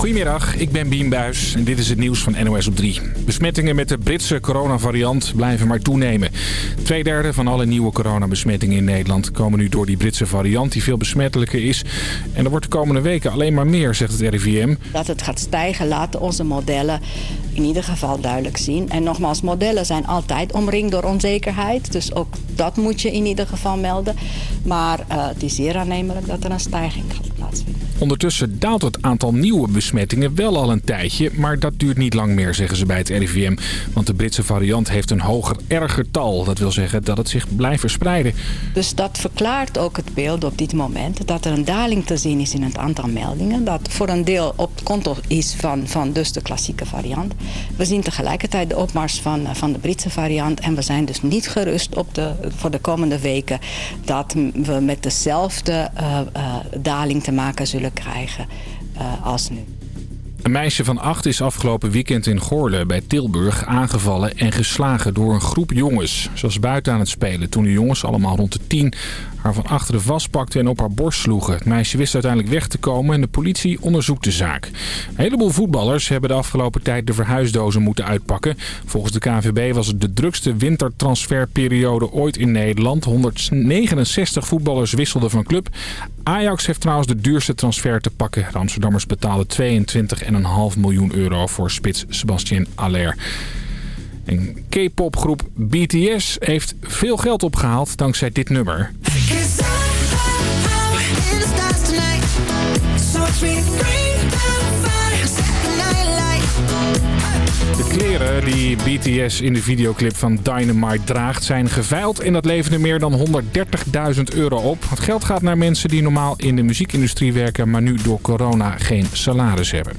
Goedemiddag, ik ben Bien Buis en dit is het nieuws van NOS op 3. Besmettingen met de Britse coronavariant blijven maar toenemen. Tweederde van alle nieuwe coronabesmettingen in Nederland komen nu door die Britse variant die veel besmettelijker is. En er wordt de komende weken alleen maar meer, zegt het RIVM. Dat het gaat stijgen laten onze modellen in ieder geval duidelijk zien. En nogmaals, modellen zijn altijd omringd door onzekerheid. Dus ook dat moet je in ieder geval melden. Maar uh, het is zeer aannemelijk dat er een stijging gaat plaatsvinden. Ondertussen daalt het aantal nieuwe besmettingen wel al een tijdje, maar dat duurt niet lang meer, zeggen ze bij het RIVM. Want de Britse variant heeft een hoger erger tal. Dat wil zeggen dat het zich blijft verspreiden. Dus dat verklaart ook het beeld op dit moment. Dat er een daling te zien is in het aantal meldingen. Dat voor een deel op het konto is van, van dus de klassieke variant. We zien tegelijkertijd de opmars van, van de Britse variant. En we zijn dus niet gerust op de, voor de komende weken dat we met dezelfde uh, uh, daling te maken zullen krijgen uh, als nu. Een meisje van acht is afgelopen weekend in Goorle bij Tilburg aangevallen en geslagen door een groep jongens. Ze was buiten aan het spelen toen de jongens, allemaal rond de tien, haar van achteren vastpakten en op haar borst sloegen. Het meisje wist uiteindelijk weg te komen en de politie onderzoekt de zaak. Een heleboel voetballers hebben de afgelopen tijd de verhuisdozen moeten uitpakken. Volgens de KNVB was het de drukste wintertransferperiode ooit in Nederland. 169 voetballers wisselden van club. Ajax heeft trouwens de duurste transfer te pakken. De Amsterdammers betalen 22,5 miljoen euro voor spits Sebastien Aller. Een K-popgroep BTS heeft veel geld opgehaald dankzij dit nummer. De kleren die BTS in de videoclip van Dynamite draagt zijn geveild en dat leverde meer dan 130.000 euro op. Het geld gaat naar mensen die normaal in de muziekindustrie werken, maar nu door corona geen salaris hebben.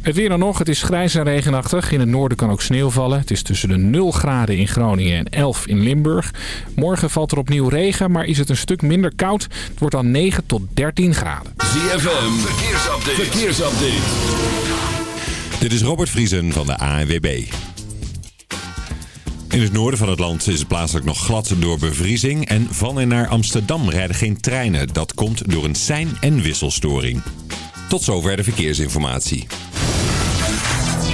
Het weer dan nog. Het is grijs en regenachtig. In het noorden kan ook sneeuw vallen. Het is tussen de 0 graden in Groningen en 11 in Limburg. Morgen valt er opnieuw regen, maar is het een stuk minder koud. Het wordt dan 9 tot 13 graden. ZFM, verkeersupdate. verkeersupdate. Dit is Robert Vriesen van de ANWB. In het noorden van het land is het plaatselijk nog glad door bevriezing. En van en naar Amsterdam rijden geen treinen. Dat komt door een sein- en wisselstoring. Tot zover de verkeersinformatie.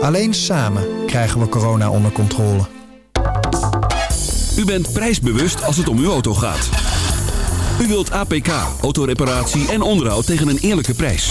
Alleen samen krijgen we corona onder controle. U bent prijsbewust als het om uw auto gaat. U wilt APK, autoreparatie en onderhoud tegen een eerlijke prijs.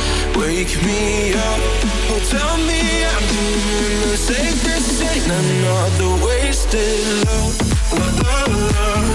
wake me up. Tell me I'm doing the safest ain't another wasted love. La la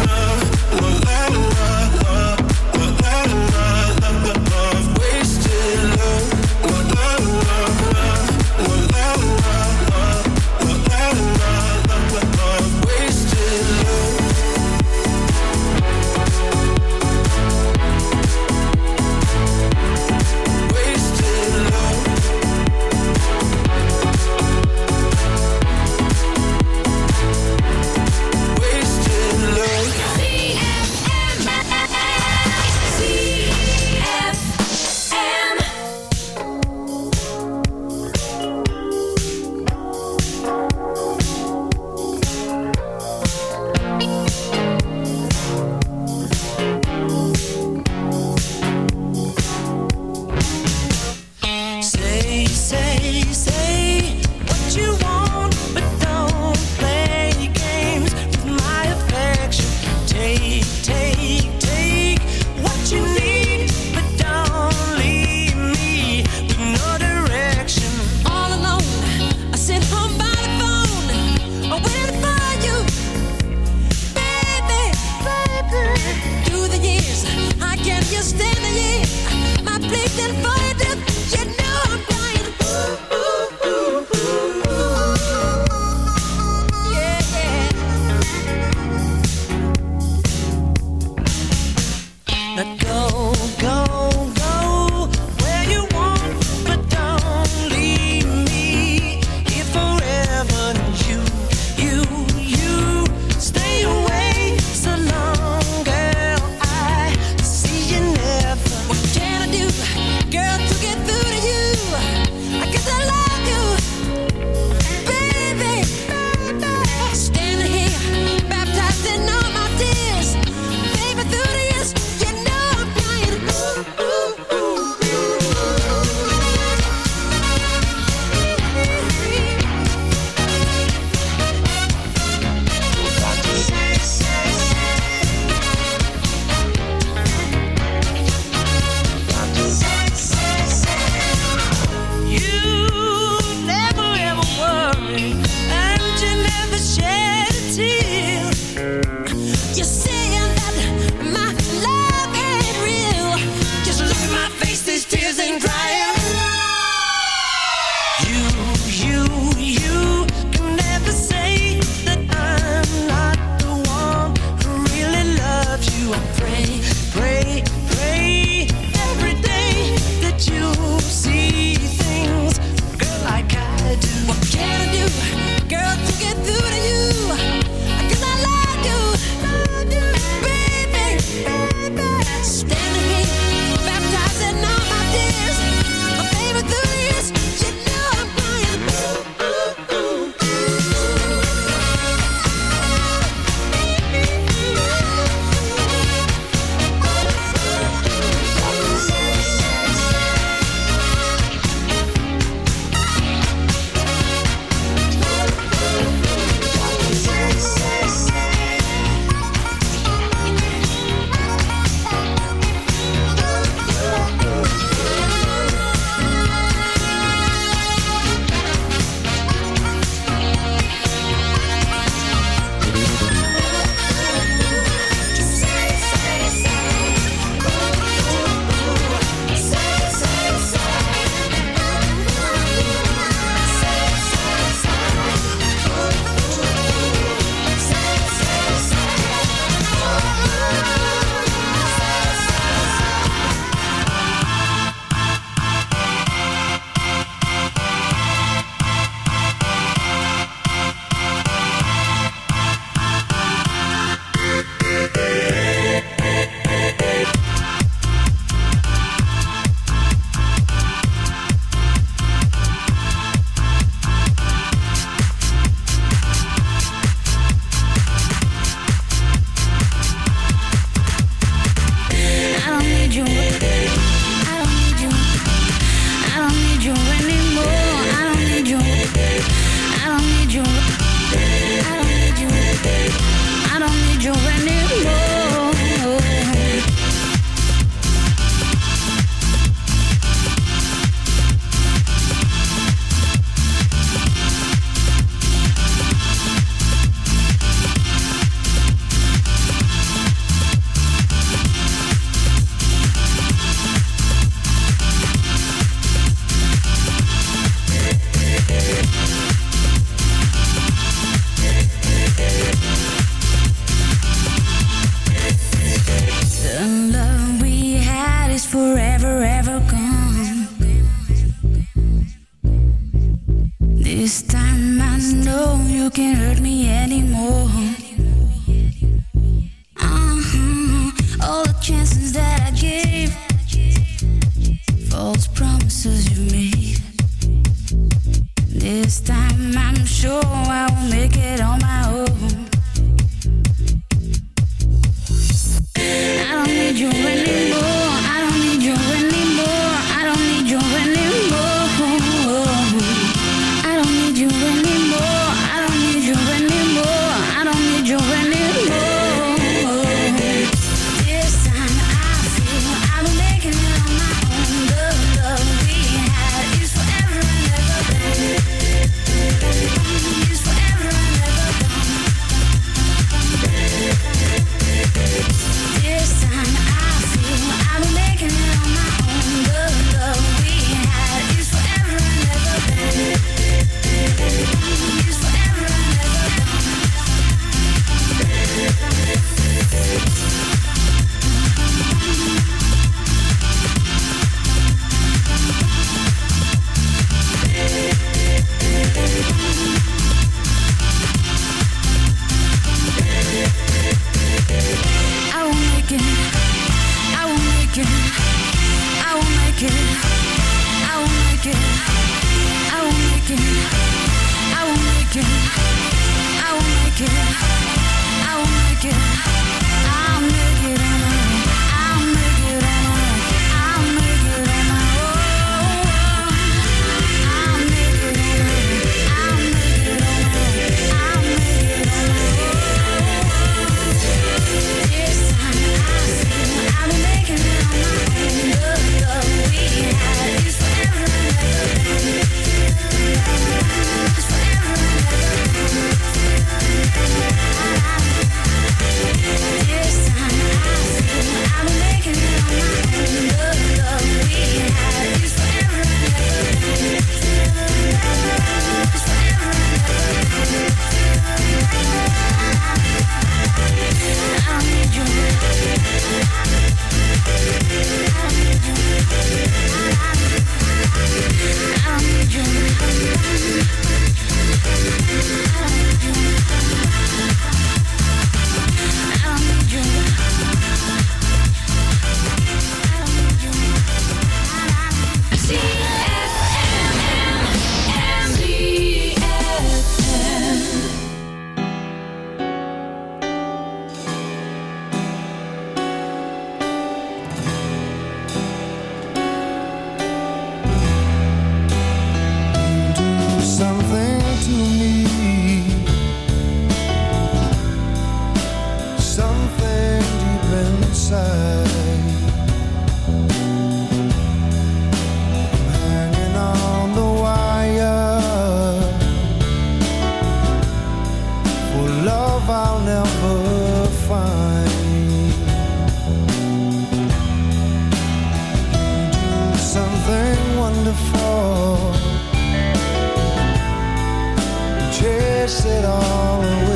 chase it all away.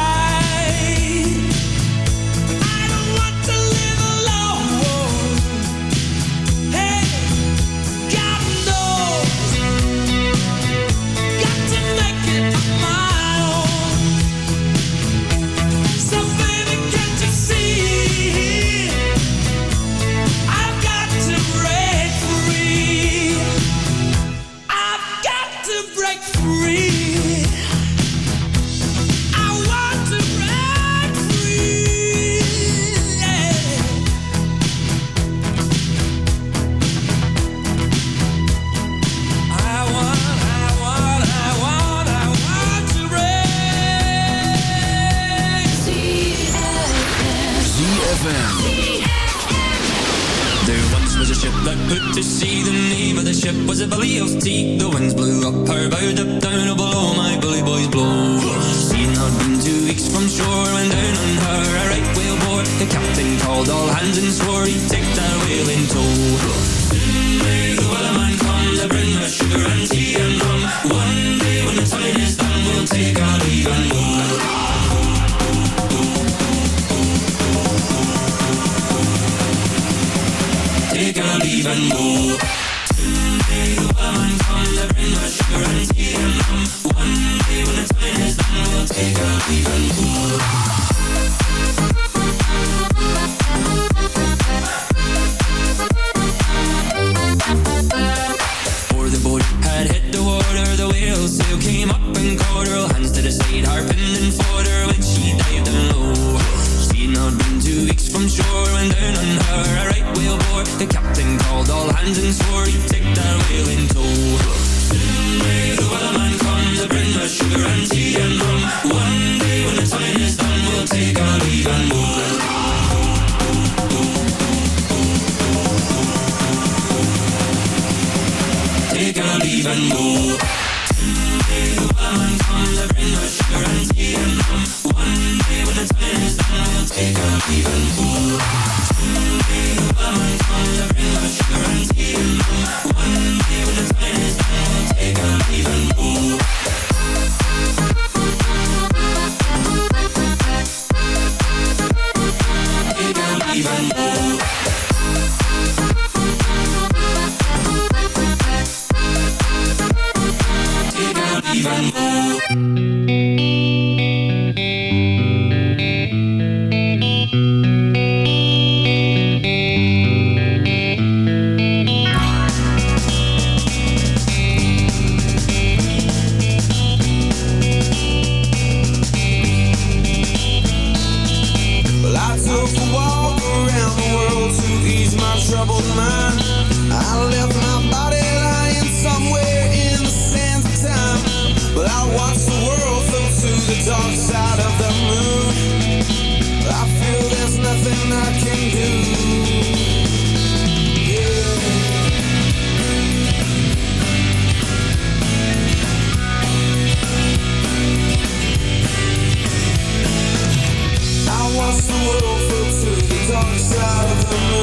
to see the name of the ship was a Billy of Tea. The winds blew up her bow, up down, oh below my bully boys blow. Seen had been two weeks from shore when down on her a right whale bore. The captain called all hands and swore he'd take that whale in tow. Soon may the wellerman come to bring us sugar and tea and rum. One day when the time is done, we'll take our leave and go. Can't even more Someday the woman comes, I bring my sugar and tea and rum One day when the time is done, we'll take out even more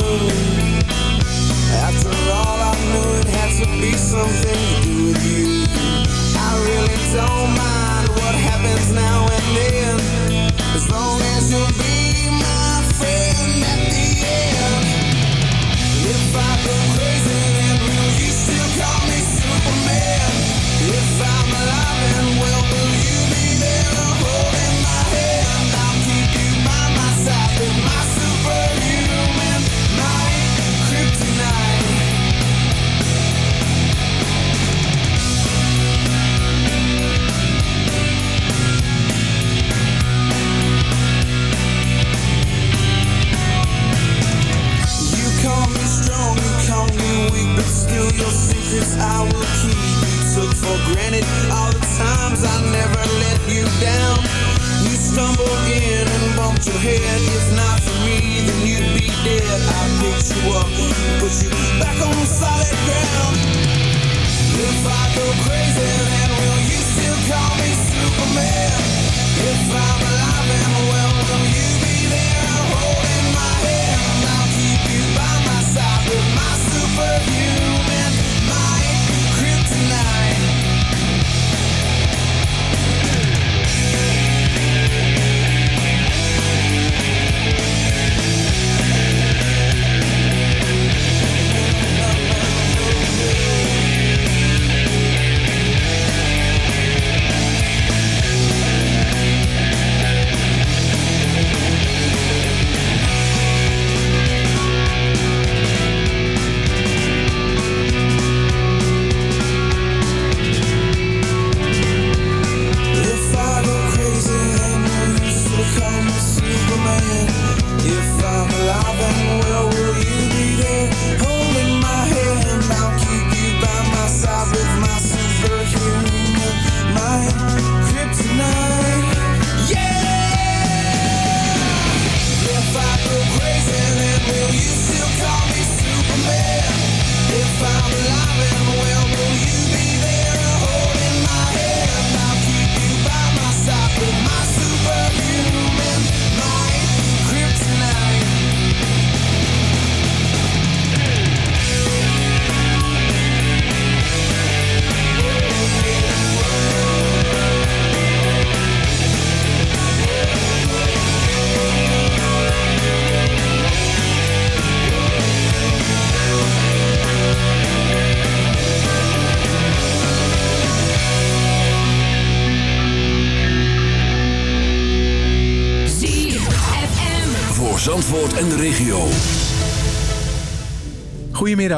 room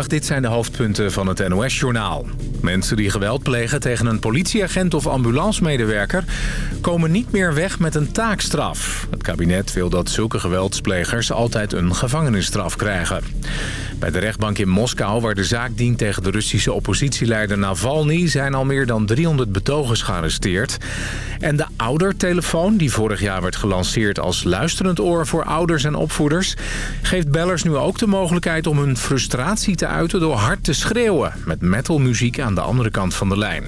Dit zijn de hoofdpunten van het NOS-journaal. Mensen die geweld plegen tegen een politieagent of ambulancemedewerker... komen niet meer weg met een taakstraf. Het kabinet wil dat zulke geweldsplegers altijd een gevangenisstraf krijgen. Bij de rechtbank in Moskou, waar de zaak dient tegen de Russische oppositieleider Navalny... zijn al meer dan 300 betogers gearresteerd. En de oudertelefoon, die vorig jaar werd gelanceerd als luisterend oor voor ouders en opvoeders... geeft bellers nu ook de mogelijkheid om hun frustratie te uiten door hard te schreeuwen... met metalmuziek aan de andere kant van de lijn.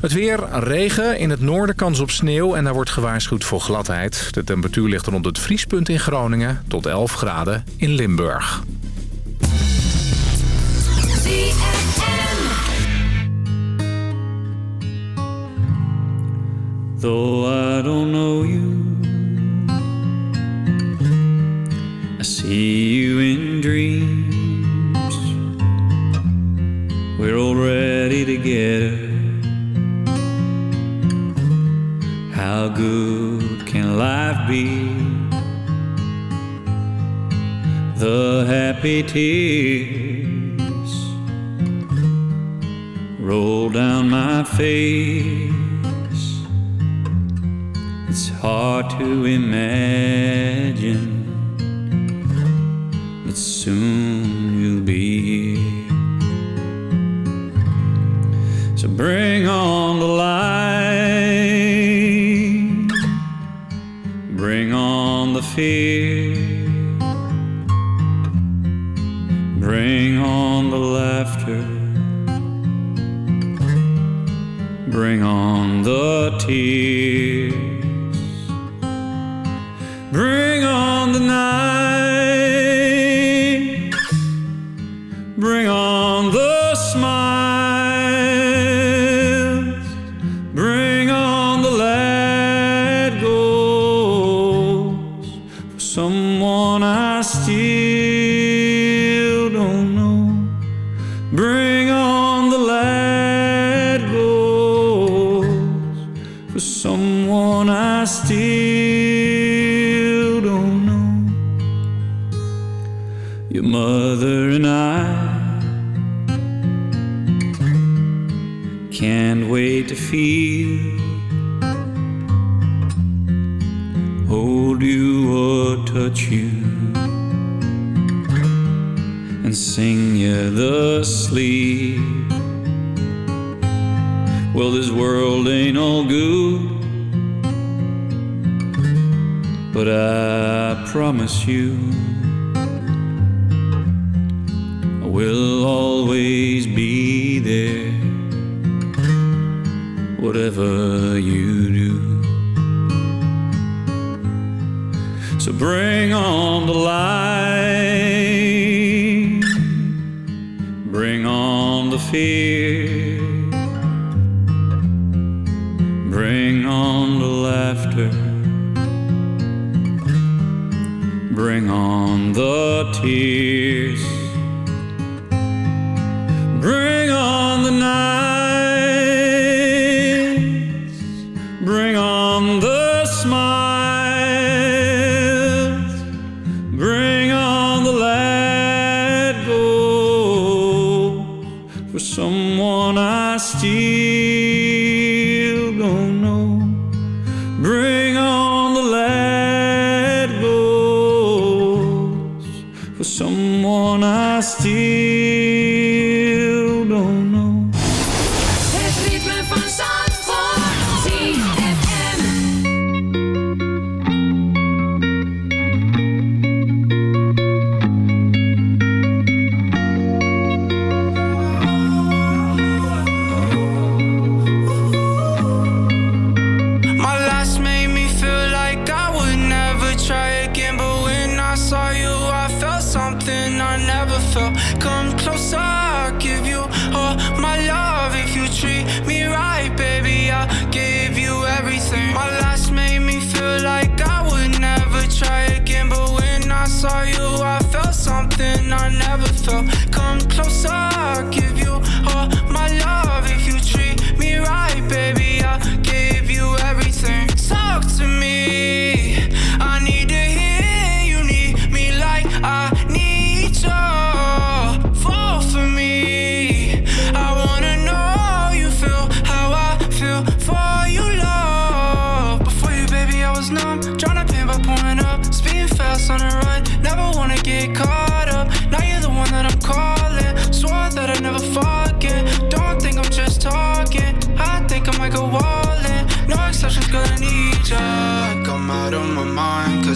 Het weer, regen, in het noorden kans op sneeuw en daar wordt gewaarschuwd voor gladheid. De temperatuur ligt rond het vriespunt in Groningen tot 11 graden in Limburg. Though I don't know you, I see you in dreams. We're already together. How good can life be? The happy tears roll down my face. It's hard to imagine that soon you'll be here. So bring on the light, bring on the fear, bring on the laughter, bring on the tears. Bring on the night. Mother and I can't wait to feel, hold you or touch you, and sing you the sleep. Well, this world ain't all good. But I promise you, will always be there, whatever you do. So bring on the light, bring on the fear, bring on the laughter. Bring on the tears.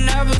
never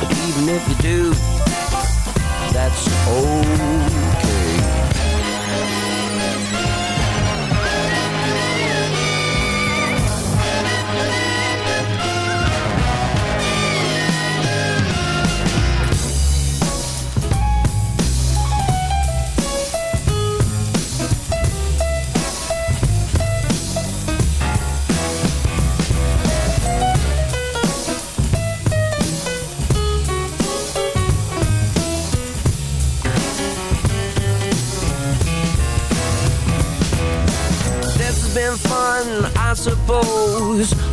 But even if you do, that's okay.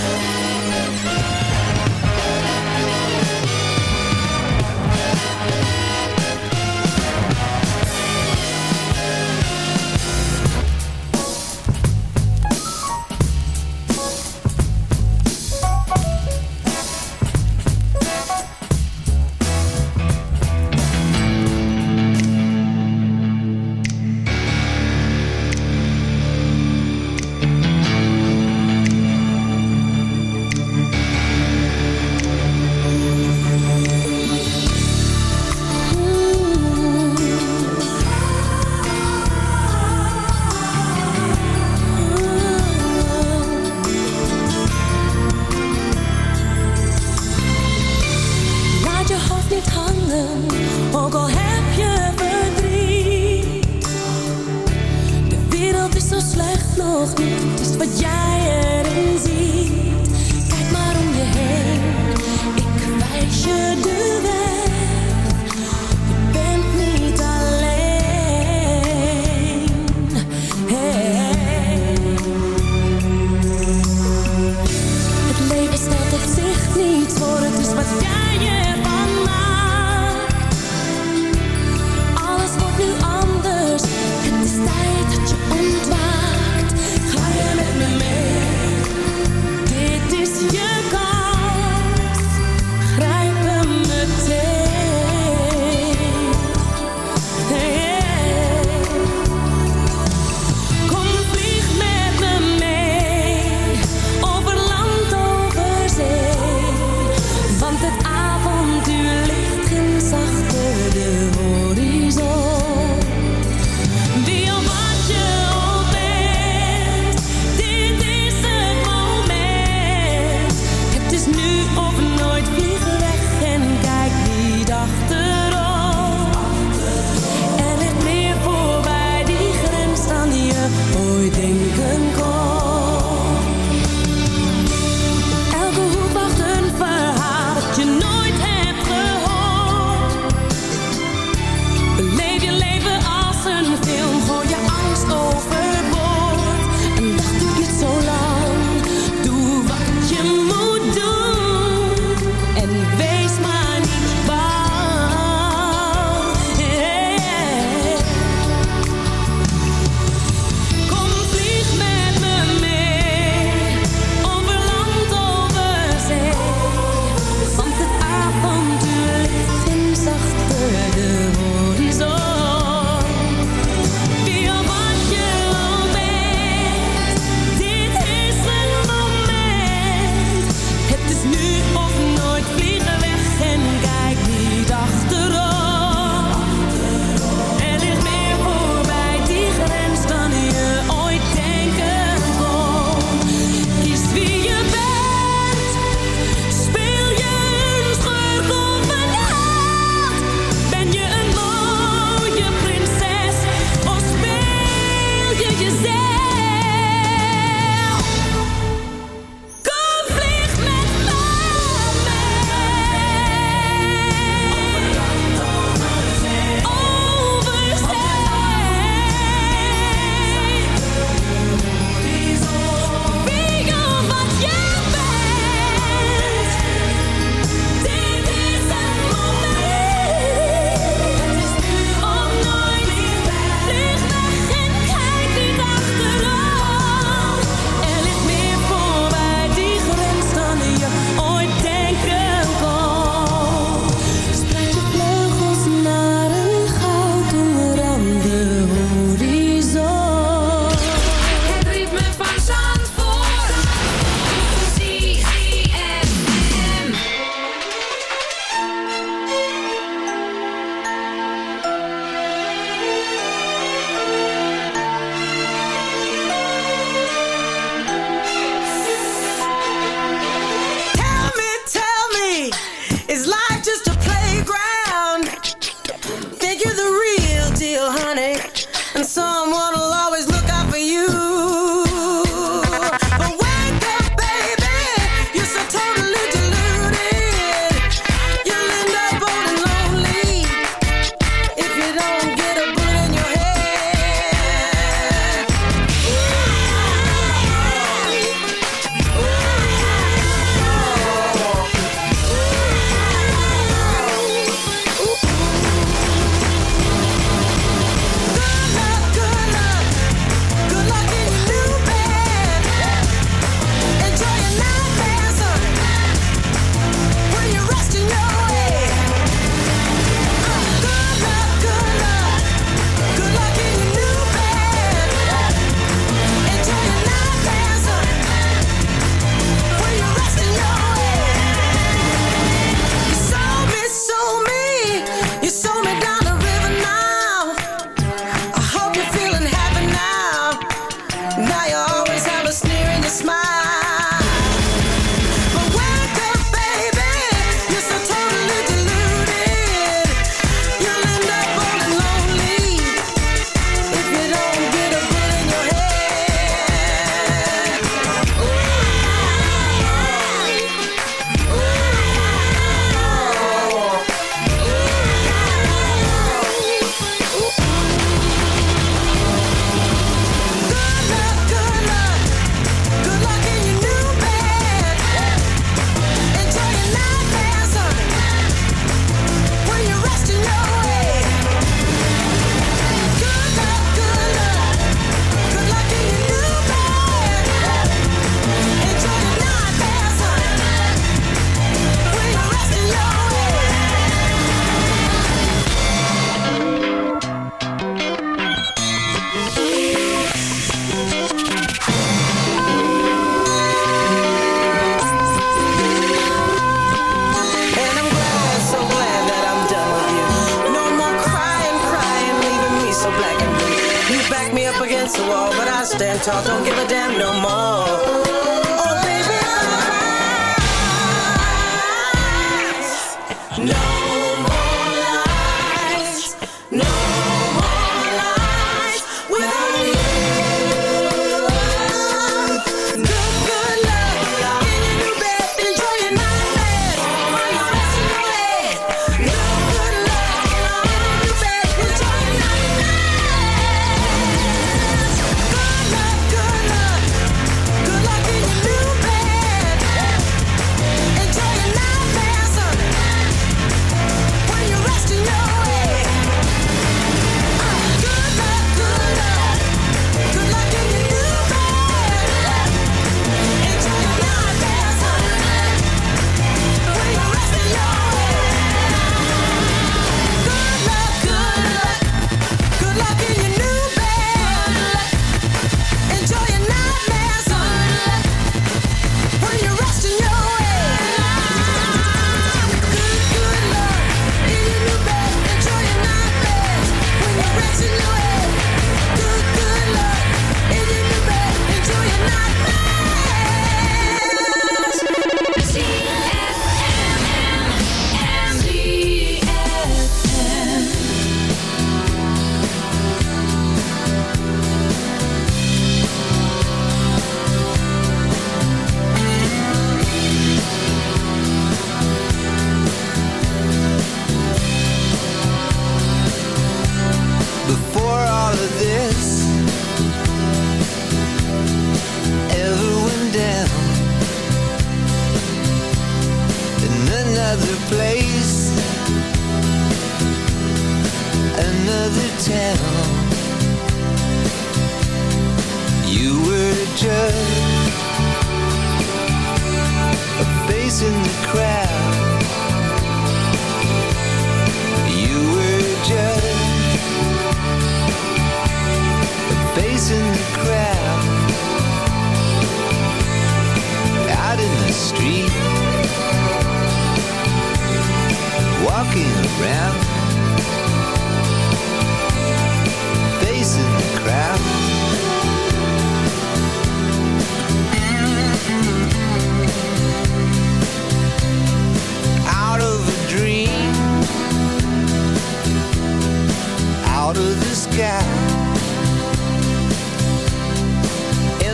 Bye.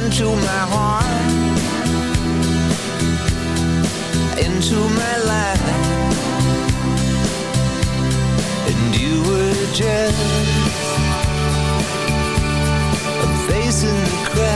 into my heart Into my life. And you were just Facing the crowd.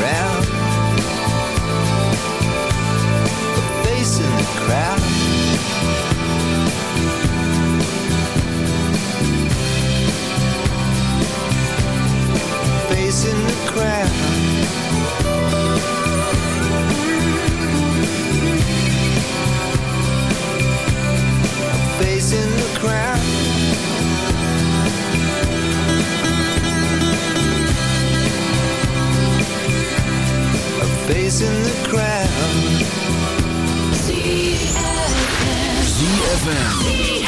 around. face in the crowd. Face in the crowd. The. ZFM.